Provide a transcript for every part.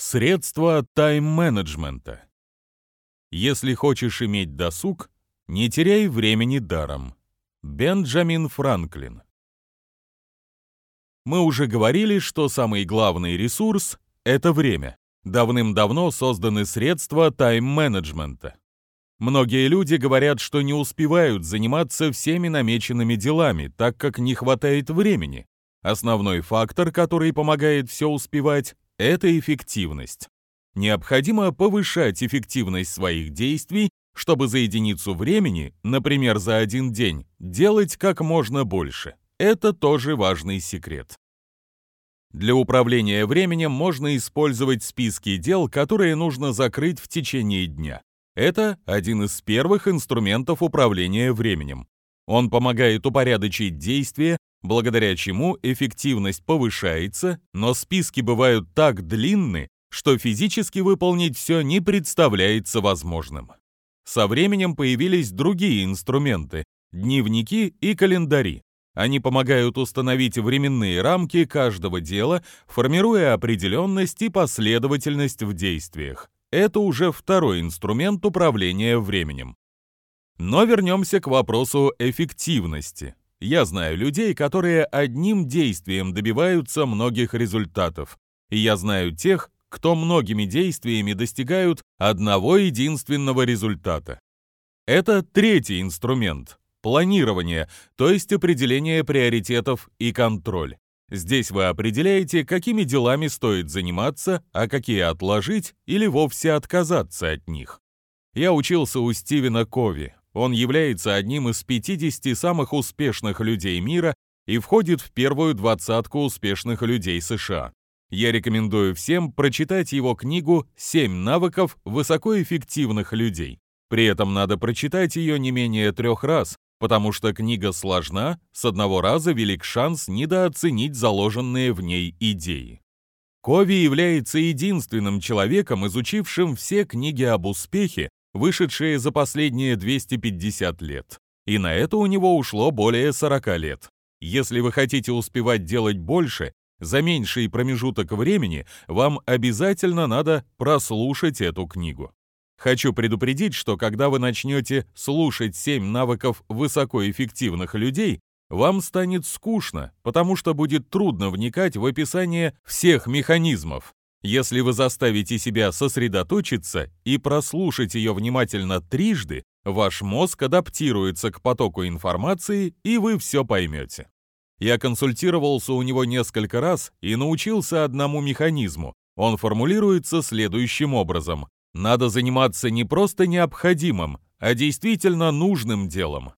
Средства тайм-менеджмента. Если хочешь иметь досуг, не теряй времени даром. Бенджамин Франклин. Мы уже говорили, что самый главный ресурс — это время. Давным-давно созданы средства тайм-менеджмента. Многие люди говорят, что не успевают заниматься всеми намеченными делами, так как не хватает времени. Основной фактор, который помогает все успевать, это эффективность. Необходимо повышать эффективность своих действий, чтобы за единицу времени, например, за один день, делать как можно больше. Это тоже важный секрет. Для управления временем можно использовать списки дел, которые нужно закрыть в течение дня. Это один из первых инструментов управления временем. Он помогает упорядочить действия, благодаря чему эффективность повышается, но списки бывают так длинны, что физически выполнить все не представляется возможным. Со временем появились другие инструменты – дневники и календари. Они помогают установить временные рамки каждого дела, формируя определенность и последовательность в действиях. Это уже второй инструмент управления временем. Но вернемся к вопросу эффективности. Я знаю людей, которые одним действием добиваются многих результатов. И я знаю тех, кто многими действиями достигают одного единственного результата. Это третий инструмент – планирование, то есть определение приоритетов и контроль. Здесь вы определяете, какими делами стоит заниматься, а какие отложить или вовсе отказаться от них. Я учился у Стивена Кови, он является одним из 50 самых успешных людей мира и входит в первую двадцатку успешных людей США. Я рекомендую всем прочитать его книгу «Семь навыков высокоэффективных людей». При этом надо прочитать ее не менее трех раз, потому что книга сложна, с одного раза велик шанс недооценить заложенные в ней идеи. Кови является единственным человеком, изучившим все книги об успехе вышедшие за последние 250 лет. И на это у него ушло более 40 лет. Если вы хотите успевать делать больше, за меньший промежуток времени вам обязательно надо прослушать эту книгу. Хочу предупредить, что когда вы начнете слушать 7 навыков высокоэффективных людей, вам станет скучно, потому что будет трудно вникать в описание всех механизмов, если вы заставите себя сосредоточиться и прослушать ее внимательно трижды, ваш мозг адаптируется к потоку информации, и вы все поймете. Я консультировался у него несколько раз и научился одному механизму. Он формулируется следующим образом. Надо заниматься не просто необходимым, а действительно нужным делом.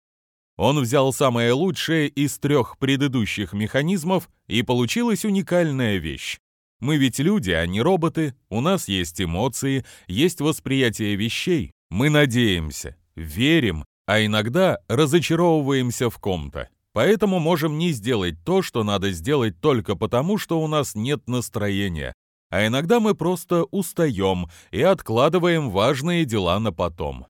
Он взял самое лучшее из трех предыдущих механизмов, и получилась уникальная вещь. Мы ведь люди, а не роботы, у нас есть эмоции, есть восприятие вещей. Мы надеемся, верим, а иногда разочаровываемся в ком-то. Поэтому можем не сделать то, что надо сделать только потому, что у нас нет настроения. А иногда мы просто устаем и откладываем важные дела на потом.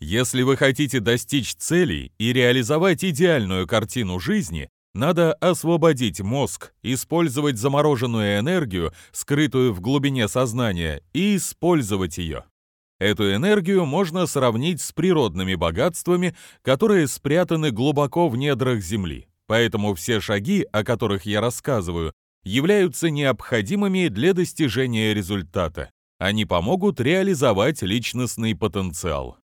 Если вы хотите достичь целей и реализовать идеальную картину жизни, надо освободить мозг, использовать замороженную энергию, скрытую в глубине сознания, и использовать ее. Эту энергию можно сравнить с природными богатствами, которые спрятаны глубоко в недрах Земли. Поэтому все шаги, о которых я рассказываю, являются необходимыми для достижения результата. Они помогут реализовать личностный потенциал.